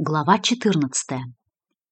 Глава 14.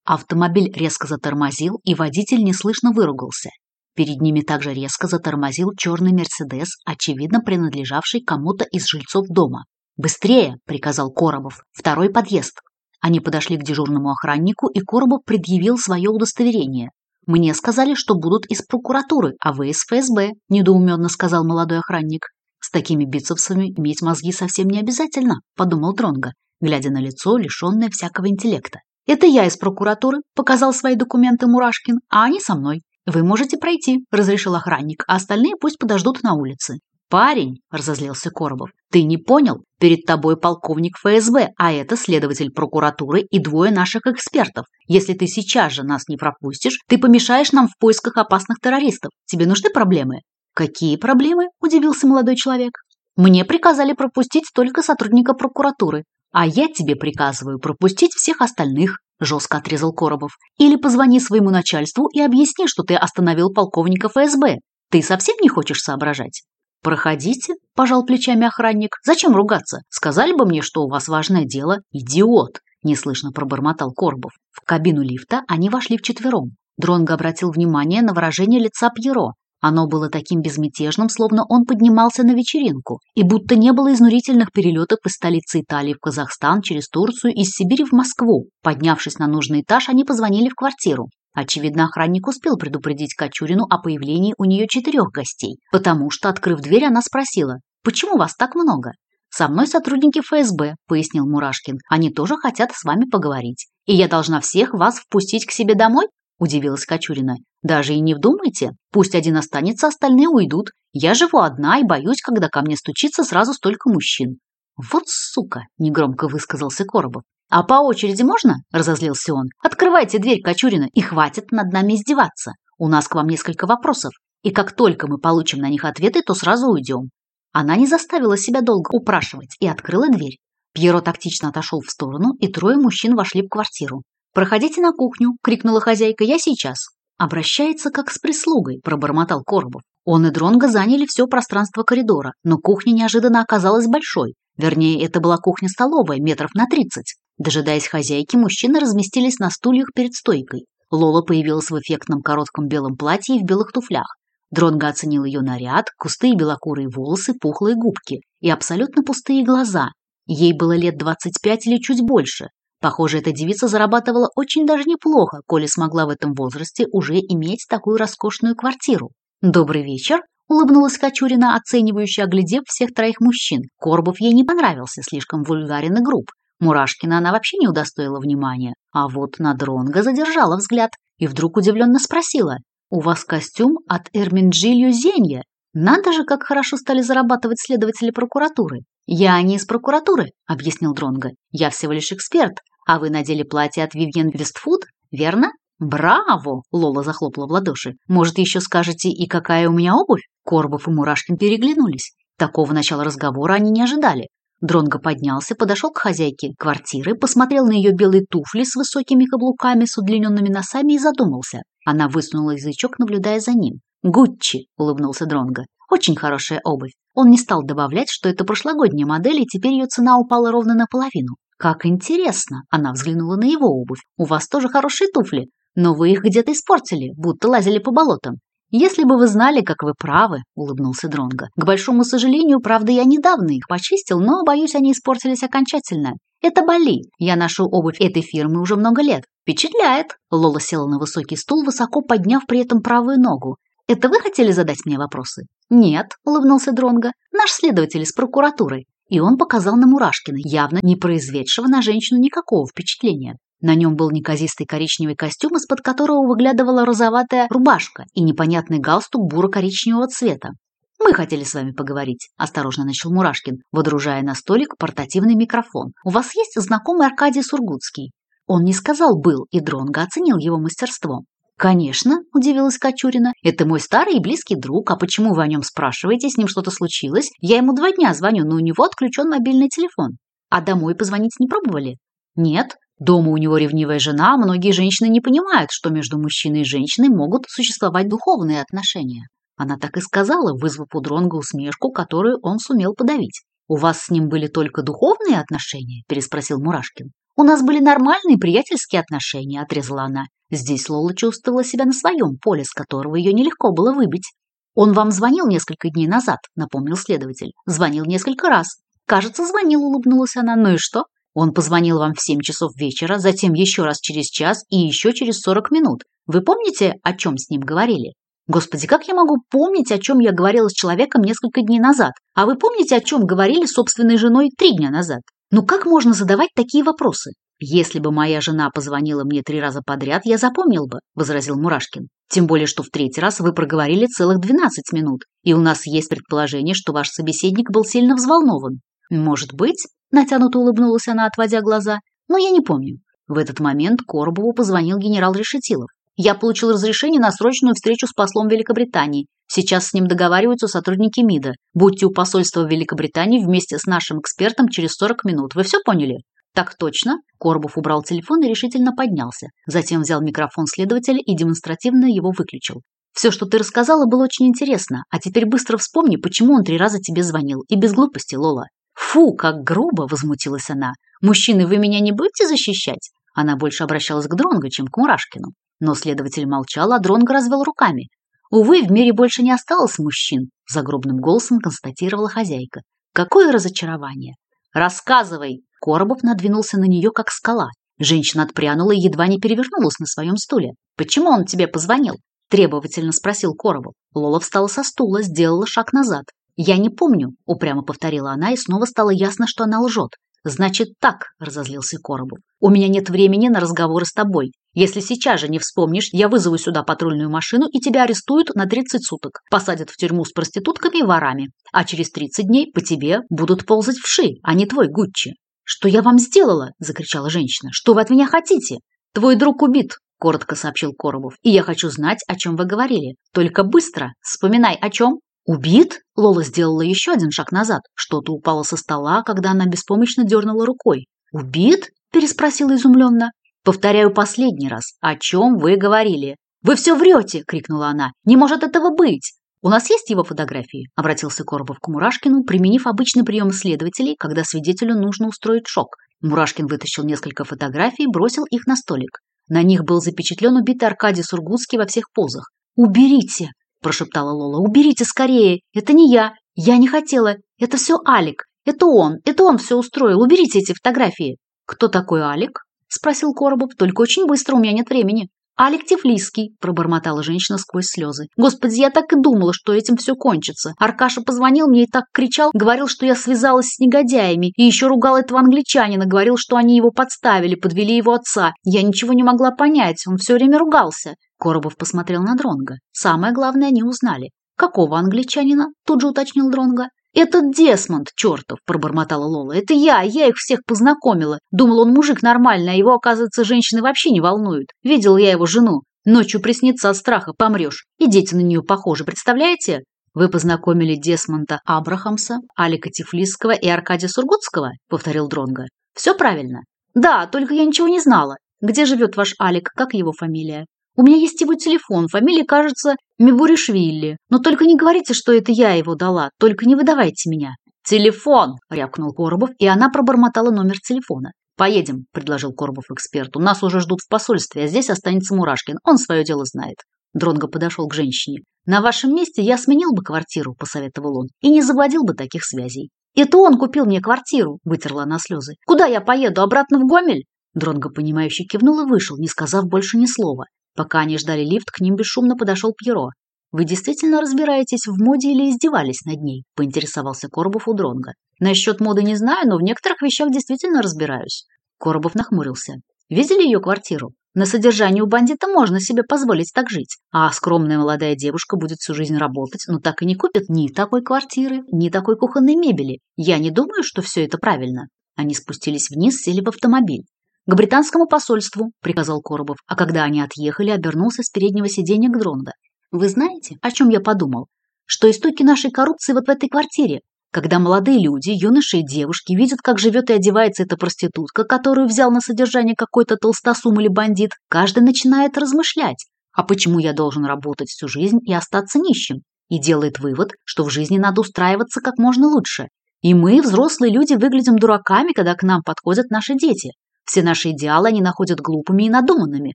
Автомобиль резко затормозил, и водитель неслышно выругался. Перед ними также резко затормозил черный «Мерседес», очевидно принадлежавший кому-то из жильцов дома. «Быстрее!» – приказал Коробов. «Второй подъезд!» Они подошли к дежурному охраннику, и Коробов предъявил свое удостоверение. «Мне сказали, что будут из прокуратуры, а вы из ФСБ», – недоуменно сказал молодой охранник. «С такими бицепсами иметь мозги совсем не обязательно», – подумал Дронга глядя на лицо, лишенное всякого интеллекта. «Это я из прокуратуры», — показал свои документы Мурашкин, «а они со мной». «Вы можете пройти», — разрешил охранник, «а остальные пусть подождут на улице». «Парень», — разозлился Коробов, — «ты не понял? Перед тобой полковник ФСБ, а это следователь прокуратуры и двое наших экспертов. Если ты сейчас же нас не пропустишь, ты помешаешь нам в поисках опасных террористов. Тебе нужны проблемы?» «Какие проблемы?» – удивился молодой человек. «Мне приказали пропустить только сотрудника прокуратуры а я тебе приказываю пропустить всех остальных», – жестко отрезал Коробов. «Или позвони своему начальству и объясни, что ты остановил полковника ФСБ. Ты совсем не хочешь соображать?» «Проходите», – пожал плечами охранник. «Зачем ругаться? Сказали бы мне, что у вас важное дело. Идиот!» – неслышно пробормотал Коробов. В кабину лифта они вошли вчетвером. Дронго обратил внимание на выражение лица Пьеро, оно было таким безмятежным, словно он поднимался на вечеринку, и будто не было изнурительных перелетов из столицы Италии в Казахстан через Турцию, из Сибири в Москву. Поднявшись на нужный этаж, они позвонили в квартиру. Очевидно, охранник успел предупредить Качурину о появлении у нее четырех гостей, потому что, открыв дверь, она спросила, «Почему вас так много?» «Со мной сотрудники ФСБ», – пояснил Мурашкин. «Они тоже хотят с вами поговорить. И я должна всех вас впустить к себе домой?» — удивилась Кочурина. «Даже и не вдумайте. Пусть один останется, а остальные уйдут. Я живу одна и боюсь, когда ко мне стучится сразу столько мужчин». «Вот сука!» — негромко высказался Коробов. «А по очереди можно?» — разозлился он. «Открывайте дверь, Кочурина, и хватит над нами издеваться. У нас к вам несколько вопросов, и как только мы получим на них ответы, то сразу уйдем». Она не заставила себя долго упрашивать и открыла дверь. Пьеро тактично отошел в сторону, и трое мужчин вошли в квартиру. «Проходите на кухню!» — крикнула хозяйка. «Я сейчас!» Обращается как с прислугой, пробормотал Коробов. Он и Дронго заняли все пространство коридора, но кухня неожиданно оказалась большой. Вернее, это была кухня-столовая, метров на тридцать. Дожидаясь хозяйки, мужчины разместились на стульях перед стойкой. Лола появилась в эффектном коротком белом платье и в белых туфлях. Дронго оценил ее наряд, густые белокурые волосы, пухлые губки и абсолютно пустые глаза. Ей было лет 25 или чуть больше, Похоже, эта девица зарабатывала очень даже неплохо, коли смогла в этом возрасте уже иметь такую роскошную квартиру. «Добрый вечер!» – улыбнулась Качурина, оценивающе оглядев всех троих мужчин. Корбов ей не понравился, слишком вульгарен и груб. Мурашкина она вообще не удостоила внимания. А вот на Дронга задержала взгляд и вдруг удивленно спросила. «У вас костюм от Эрминджильо Зенья?» «Надо же, как хорошо стали зарабатывать следователи прокуратуры!» «Я не из прокуратуры», — объяснил Дронго. «Я всего лишь эксперт, а вы надели платье от Вивьен Вестфуд, верно?» «Браво!» — Лола захлопала в ладоши. «Может, еще скажете, и какая у меня обувь?» Корбов и Мурашкин переглянулись. Такого начала разговора они не ожидали. Дронго поднялся, подошел к хозяйке квартиры, посмотрел на ее белые туфли с высокими каблуками, с удлиненными носами и задумался. Она высунула язычок, наблюдая за ним. Гуччи, улыбнулся Дронго. Очень хорошая обувь. Он не стал добавлять, что это прошлогодняя модель, и теперь ее цена упала ровно наполовину. Как интересно. Она взглянула на его обувь. У вас тоже хорошие туфли, но вы их где-то испортили, будто лазили по болотам. Если бы вы знали, как вы правы, улыбнулся Дронго. К большому сожалению, правда, я недавно их почистил, но боюсь, они испортились окончательно. Это Бали. Я ношу обувь этой фирмы уже много лет. Впечатляет. Лола села на высокий стул, высоко подняв при этом правую ногу. Это вы хотели задать мне вопросы? Нет, улыбнулся Дронга. Наш следователь из прокуратуры. И он показал на Мурашкина, явно не произведшего на женщину никакого впечатления. На нем был неказистый коричневый костюм, из-под которого выглядывала розоватая рубашка и непонятный галстук буро-коричневого цвета. «Мы хотели с вами поговорить», – осторожно начал Мурашкин, водружая на столик портативный микрофон. «У вас есть знакомый Аркадий Сургутский?» Он не сказал «был», и Дронго оценил его мастерство. «Конечно», – удивилась Кочурина. «Это мой старый и близкий друг. А почему вы о нем спрашиваете? С ним что-то случилось? Я ему два дня звоню, но у него отключен мобильный телефон. А домой позвонить не пробовали?» «Нет». Дома у него ревнивая жена, а многие женщины не понимают, что между мужчиной и женщиной могут существовать духовные отношения. Она так и сказала, вызвав у Дронга усмешку, которую он сумел подавить. «У вас с ним были только духовные отношения?» – переспросил Мурашкин. «У нас были нормальные приятельские отношения», — отрезала она. Здесь Лола чувствовала себя на своем поле, с которого ее нелегко было выбить. «Он вам звонил несколько дней назад», — напомнил следователь. «Звонил несколько раз». «Кажется, звонил», — улыбнулась она. «Ну и что?» «Он позвонил вам в семь часов вечера, затем еще раз через час и еще через сорок минут. Вы помните, о чем с ним говорили?» «Господи, как я могу помнить, о чем я говорила с человеком несколько дней назад? А вы помните, о чем говорили с собственной женой три дня назад?» Ну как можно задавать такие вопросы? Если бы моя жена позвонила мне три раза подряд, я запомнил бы, возразил Мурашкин. Тем более, что в третий раз вы проговорили целых 12 минут, и у нас есть предположение, что ваш собеседник был сильно взволнован. Может быть, натянуто улыбнулась она, отводя глаза, но я не помню. В этот момент Коробову позвонил генерал Решетилов. Я получил разрешение на срочную встречу с послом Великобритании. Сейчас с ним договариваются сотрудники МИДа. Будьте у посольства Великобритании вместе с нашим экспертом через 40 минут. Вы все поняли? Так точно. Корбов убрал телефон и решительно поднялся. Затем взял микрофон следователя и демонстративно его выключил. Все, что ты рассказала, было очень интересно. А теперь быстро вспомни, почему он три раза тебе звонил. И без глупости, Лола. Фу, как грубо, возмутилась она. Мужчины, вы меня не будете защищать? Она больше обращалась к Дронгу, чем к Мурашкину. Но следователь молчал, а Дронго развел руками. «Увы, в мире больше не осталось мужчин», – загробным голосом констатировала хозяйка. «Какое разочарование!» «Рассказывай!» Коробов надвинулся на нее, как скала. Женщина отпрянула и едва не перевернулась на своем стуле. «Почему он тебе позвонил?» – требовательно спросил Коробов. Лола встала со стула, сделала шаг назад. «Я не помню», – упрямо повторила она, и снова стало ясно, что она лжет. «Значит так», – разозлился Коробов. У меня нет времени на разговоры с тобой. Если сейчас же не вспомнишь, я вызову сюда патрульную машину, и тебя арестуют на 30 суток, посадят в тюрьму с проститутками и ворами, а через 30 дней по тебе будут ползать вши, а не твой Гуччи». «Что я вам сделала?» – закричала женщина. «Что вы от меня хотите? Твой друг убит, – коротко сообщил Коробов. «И я хочу знать, о чем вы говорили. Только быстро. Вспоминай, о чем». «Убит?» – Лола сделала еще один шаг назад. Что-то упало со стола, когда она беспомощно дернула рукой. «Убит?» Переспросил изумленно. «Повторяю последний раз. О чем вы говорили?» «Вы все врете!» – крикнула она. «Не может этого быть!» «У нас есть его фотографии?» – обратился Коробов к Мурашкину, применив обычный прием следователей, когда свидетелю нужно устроить шок. Мурашкин вытащил несколько фотографий и бросил их на столик. На них был запечатлен убитый Аркадий Сургутский во всех позах. «Уберите!» – прошептала Лола. «Уберите скорее! Это не я! Я не хотела! Это все Алик! Это он! Это он все устроил! Уберите эти фотографии!» «Кто такой Алик?» – спросил Коробов. «Только очень быстро, у меня нет времени». «Алик Тифлиский», – пробормотала женщина сквозь слезы. «Господи, я так и думала, что этим все кончится. Аркаша позвонил мне и так кричал, говорил, что я связалась с негодяями, и еще ругал этого англичанина, говорил, что они его подставили, подвели его отца. Я ничего не могла понять, он все время ругался». Коробов посмотрел на Дронга. Самое главное, они узнали. «Какого англичанина?» – тут же уточнил Дронга. «Это Десмонд, чертов!» – пробормотала Лола. «Это я, я их всех познакомила. Думал, он мужик нормальный, а его, оказывается, женщины вообще не волнуют. Видела я его жену. Ночью приснится от страха, помрешь. И дети на нее похожи, представляете?» «Вы познакомили Десмонта Абрахамса, Алика Тифлисского и Аркадия Сургутского?» – повторил Дронга. «Все правильно?» «Да, только я ничего не знала. Где живет ваш Алик, как его фамилия?» У меня есть его телефон, фамилия, кажется, Мибуришвили. Но только не говорите, что это я его дала, только не выдавайте меня». «Телефон!» – рявкнул Коробов, и она пробормотала номер телефона. «Поедем», – предложил Коробов эксперту. «Нас уже ждут в посольстве, а здесь останется Мурашкин. Он свое дело знает». Дронго подошел к женщине. «На вашем месте я сменил бы квартиру», – посоветовал он, – «и не заводил бы таких связей». «Это он купил мне квартиру», – вытерла она слезы. «Куда я поеду? Обратно в Гомель?» Дронго, понимающе кивнул и вышел, не сказав больше ни слова. Пока они ждали лифт, к ним бесшумно подошел Пьеро. «Вы действительно разбираетесь в моде или издевались над ней?» – поинтересовался Коробов у Дронга. «Насчет моды не знаю, но в некоторых вещах действительно разбираюсь». Коробов нахмурился. «Видели ее квартиру? На содержании у бандита можно себе позволить так жить. А скромная молодая девушка будет всю жизнь работать, но так и не купит ни такой квартиры, ни такой кухонной мебели. Я не думаю, что все это правильно». Они спустились вниз, сели в автомобиль. «К британскому посольству», — приказал Коробов, а когда они отъехали, обернулся с переднего сиденья к Дронга. «Вы знаете, о чем я подумал? Что истоки нашей коррупции вот в этой квартире, когда молодые люди, юноши и девушки видят, как живет и одевается эта проститутка, которую взял на содержание какой-то толстосум или бандит, каждый начинает размышлять, а почему я должен работать всю жизнь и остаться нищим? И делает вывод, что в жизни надо устраиваться как можно лучше. И мы, взрослые люди, выглядим дураками, когда к нам подходят наши дети. Все наши идеалы они находят глупыми и надуманными,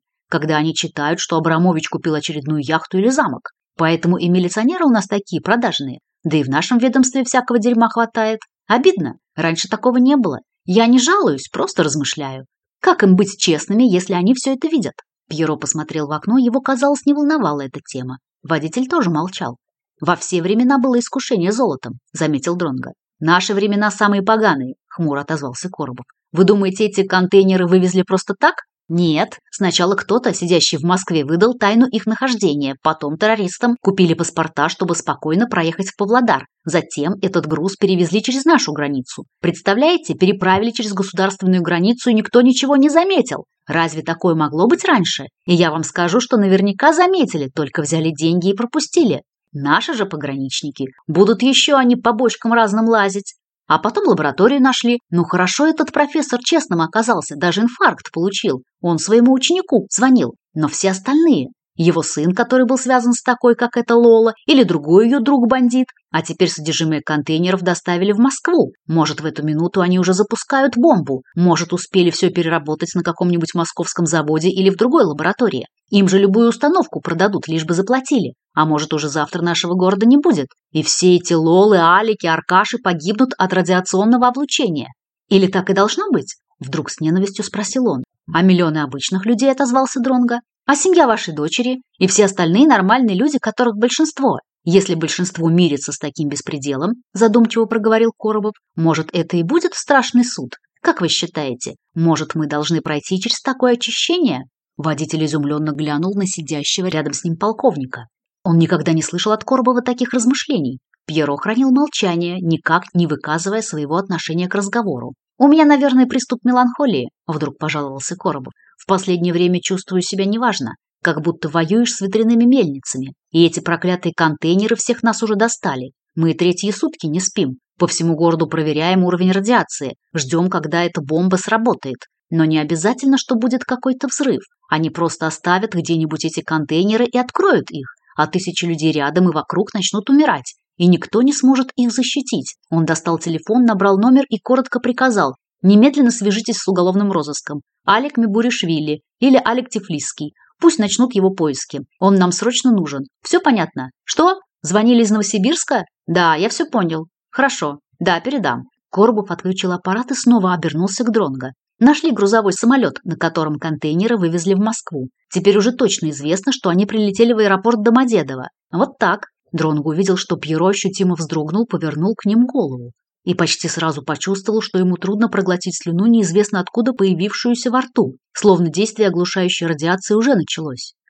когда они читают, что Абрамович купил очередную яхту или замок. Поэтому и милиционеры у нас такие продажные. Да и в нашем ведомстве всякого дерьма хватает. Обидно. Раньше такого не было. Я не жалуюсь, просто размышляю. Как им быть честными, если они все это видят? Пьеро посмотрел в окно, его, казалось, не волновала эта тема. Водитель тоже молчал. «Во все времена было искушение золотом», — заметил Дронга. «Наши времена самые поганые», — хмуро отозвался Коробов. Вы думаете, эти контейнеры вывезли просто так? Нет, сначала кто-то, сидящий в Москве, выдал тайну их нахождения, потом террористам купили паспорта, чтобы спокойно проехать в Павлодар. Затем этот груз перевезли через нашу границу. Представляете, переправили через государственную границу, и никто ничего не заметил. Разве такое могло быть раньше? И я вам скажу, что наверняка заметили, только взяли деньги и пропустили. Наши же пограничники будут еще они по бочкам разным лазить. А потом лабораторию нашли. Ну хорошо, этот профессор честным оказался, даже инфаркт получил. Он своему ученику звонил, но все остальные его сын, который был связан с такой, как эта Лола, или другой ее друг-бандит. А теперь содержимое контейнеров доставили в Москву. Может, в эту минуту они уже запускают бомбу. Может, успели все переработать на каком-нибудь московском заводе или в другой лаборатории. Им же любую установку продадут, лишь бы заплатили. А может, уже завтра нашего города не будет. И все эти Лолы, Алики, Аркаши погибнут от радиационного облучения. Или так и должно быть? Вдруг с ненавистью спросил он. «А миллионы обычных людей?» – отозвался Дронга. А семья вашей дочери и все остальные нормальные люди, которых большинство. Если большинство мирится с таким беспределом, задумчиво проговорил Коробов, может, это и будет страшный суд. Как вы считаете, может, мы должны пройти через такое очищение? Водитель изумленно глянул на сидящего рядом с ним полковника. Он никогда не слышал от Коробова таких размышлений. Пьеро хранил молчание, никак не выказывая своего отношения к разговору. «У меня, наверное, приступ меланхолии», — вдруг пожаловался Коробов. В последнее время чувствую себя неважно, как будто воюешь с ветряными мельницами. И эти проклятые контейнеры всех нас уже достали. Мы третьи сутки не спим. По всему городу проверяем уровень радиации. Ждем, когда эта бомба сработает. Но не обязательно, что будет какой-то взрыв. Они просто оставят где-нибудь эти контейнеры и откроют их. А тысячи людей рядом и вокруг начнут умирать. И никто не сможет их защитить. Он достал телефон, набрал номер и коротко приказал Немедленно свяжитесь с уголовным розыском. Алик Мибуришвили или Алик Тифлиский. Пусть начнут его поиски. Он нам срочно нужен. Все понятно? Что? Звонили из Новосибирска? Да, я все понял. Хорошо. Да, передам. Коробов отключил аппарат и снова обернулся к Дронго. Нашли грузовой самолет, на котором контейнеры вывезли в Москву. Теперь уже точно известно, что они прилетели в аэропорт Домодедово. Вот так. Дронго увидел, что Пьеро ощутимо вздрогнул, повернул к ним голову и почти сразу почувствовал, что ему трудно проглотить слюну, неизвестно откуда появившуюся во рту, словно действие оглушающей радиации уже началось.